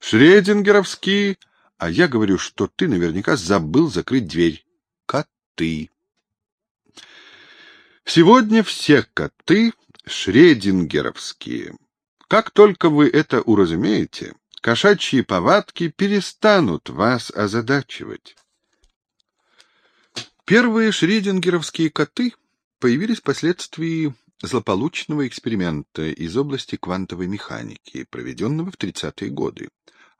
Шредингеровские, а я говорю, что ты наверняка забыл закрыть дверь. Коты. Сегодня все коты шредингеровские. Как только вы это уразумеете, кошачьи повадки перестанут вас озадачивать. Первые шредингеровские коты появились впоследствии злополучного эксперимента из области квантовой механики, проведенного в 30-е годы.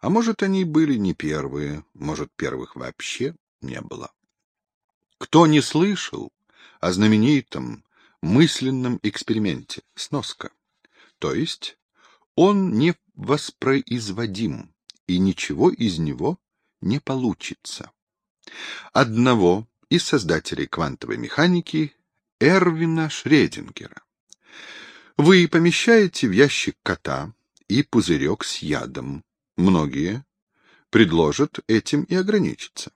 А может, они были не первые, может, первых вообще не было. Кто не слышал о знаменитом мысленном эксперименте сноска? То есть он не воспроизводим, и ничего из него не получится. Одного из создателей квантовой механики Эрвина Шредингера. Вы помещаете в ящик кота и пузырек с ядом. Многие предложат этим и ограничиться.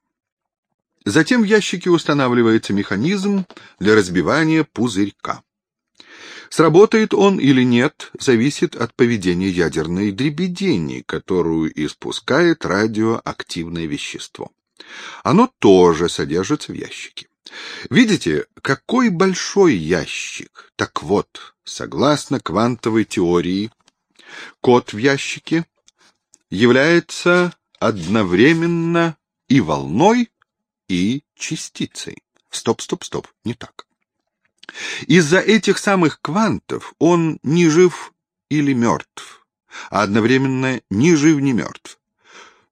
Затем в ящике устанавливается механизм для разбивания пузырька. Сработает он или нет, зависит от поведения ядерной дребедени, которую испускает радиоактивное вещество. Оно тоже содержится в ящике. Видите, какой большой ящик? Так вот, согласно квантовой теории, код в ящике является одновременно и волной, и частицей. Стоп, стоп, стоп, не так. Из-за этих самых квантов он не жив или мертв, а одновременно ни жив, ни мертв.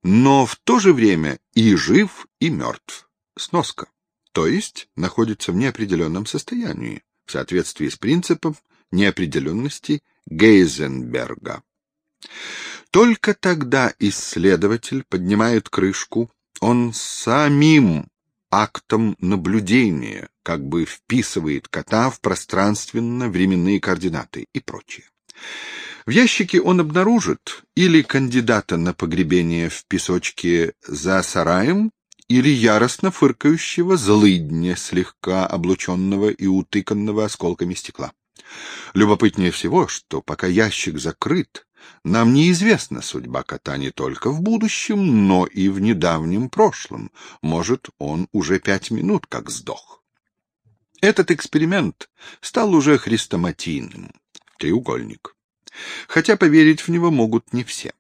Но в то же время и жив, и мертв. Сноска то есть находится в неопределенном состоянии, в соответствии с принципом неопределенности Гейзенберга. Только тогда исследователь поднимает крышку, он самим актом наблюдения как бы вписывает кота в пространственно-временные координаты и прочее. В ящике он обнаружит или кандидата на погребение в песочке за сараем, или яростно фыркающего злыдня, слегка облученного и утыканного осколками стекла. Любопытнее всего, что пока ящик закрыт, нам неизвестна судьба кота не только в будущем, но и в недавнем прошлом. Может, он уже пять минут как сдох. Этот эксперимент стал уже хрестоматийным. Треугольник. Хотя поверить в него могут не все.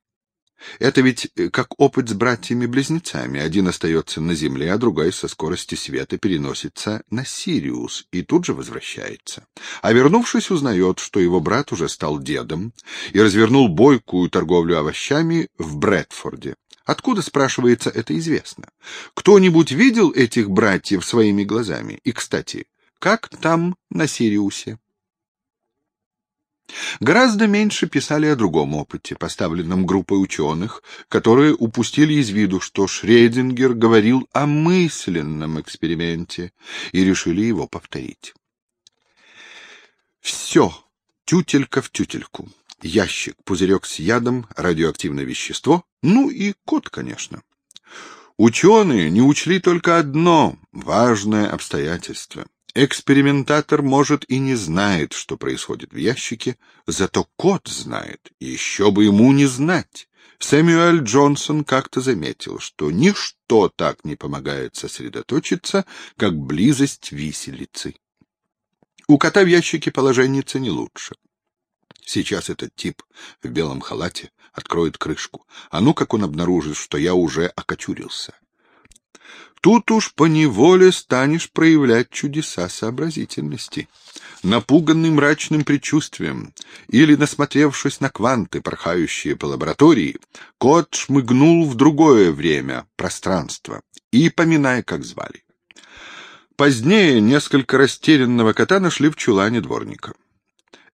Это ведь э, как опыт с братьями-близнецами. Один остается на Земле, а другой со скорости света переносится на Сириус и тут же возвращается. А вернувшись, узнает, что его брат уже стал дедом и развернул бойкую торговлю овощами в Брэдфорде. Откуда, спрашивается, это известно? Кто-нибудь видел этих братьев своими глазами? И, кстати, как там на Сириусе? Гораздо меньше писали о другом опыте, поставленном группой ученых, которые упустили из виду, что Шредингер говорил о мысленном эксперименте и решили его повторить. Все, тютелька в тютельку. Ящик, пузырек с ядом, радиоактивное вещество, ну и кот, конечно. Ученые не учли только одно важное обстоятельство. Экспериментатор, может, и не знает, что происходит в ящике, зато кот знает, еще бы ему не знать. Сэмюэль Джонсон как-то заметил, что ничто так не помогает сосредоточиться, как близость виселицы. У кота в ящике положенница не лучше. Сейчас этот тип в белом халате откроет крышку, а ну как он обнаружит, что я уже окочурился. Тут уж поневоле станешь проявлять чудеса сообразительности. Напуганный мрачным предчувствием или насмотревшись на кванты, порхающие по лаборатории, кот шмыгнул в другое время, пространство, и поминая, как звали. Позднее несколько растерянного кота нашли в чулане дворника.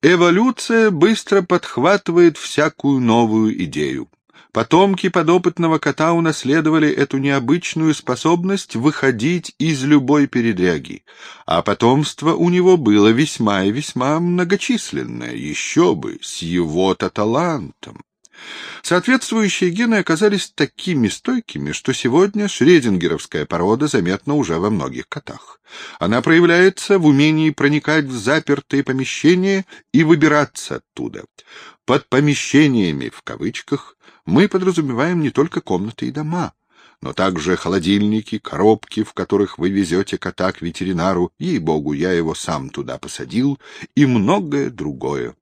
Эволюция быстро подхватывает всякую новую идею. Потомки подопытного кота унаследовали эту необычную способность выходить из любой передряги, а потомство у него было весьма и весьма многочисленное, еще бы, с его-то талантом. Соответствующие гены оказались такими стойкими, что сегодня шредингеровская порода заметна уже во многих котах. Она проявляется в умении проникать в запертые помещения и выбираться оттуда. Под помещениями, в кавычках, мы подразумеваем не только комнаты и дома, но также холодильники, коробки, в которых вы везете кота к ветеринару, ей-богу, я его сам туда посадил, и многое другое.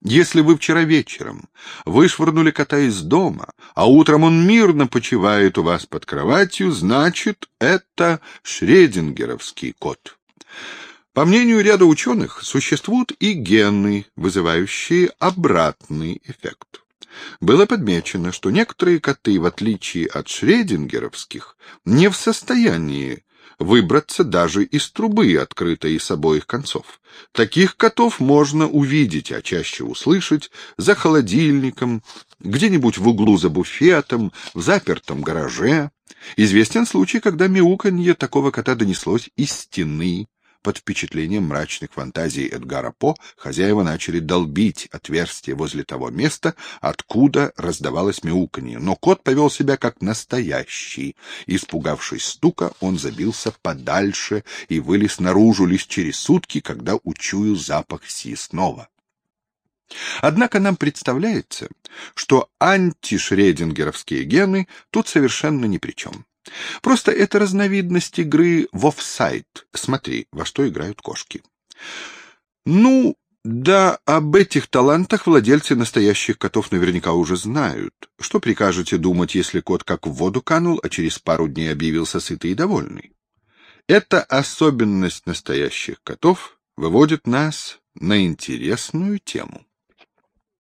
Если вы вчера вечером вышвырнули кота из дома, а утром он мирно почивает у вас под кроватью, значит, это шредингеровский кот. По мнению ряда ученых, существуют и гены, вызывающие обратный эффект. Было подмечено, что некоторые коты, в отличие от шредингеровских, не в состоянии выбраться даже из трубы, открытой с обоих концов. Таких котов можно увидеть, а чаще услышать, за холодильником, где-нибудь в углу за буфетом, в запертом гараже. Известен случай, когда мяуканье такого кота донеслось из стены, под впечатлением мрачных фантазий Эдгара По хозяева начали долбить отверстие возле того места, откуда раздавалось мяуканье, но кот повел себя как настоящий. Испугавшись стука, он забился подальше и вылез наружу лишь через сутки, когда учуял запах снова. Однако нам представляется, что антишредингеровские гены тут совершенно ни при чем. Просто это разновидность игры в офсайд. Смотри, во что играют кошки. Ну, да, об этих талантах владельцы настоящих котов наверняка уже знают. Что прикажете думать, если кот как в воду канул, а через пару дней объявился сытый и довольный? Эта особенность настоящих котов выводит нас на интересную тему.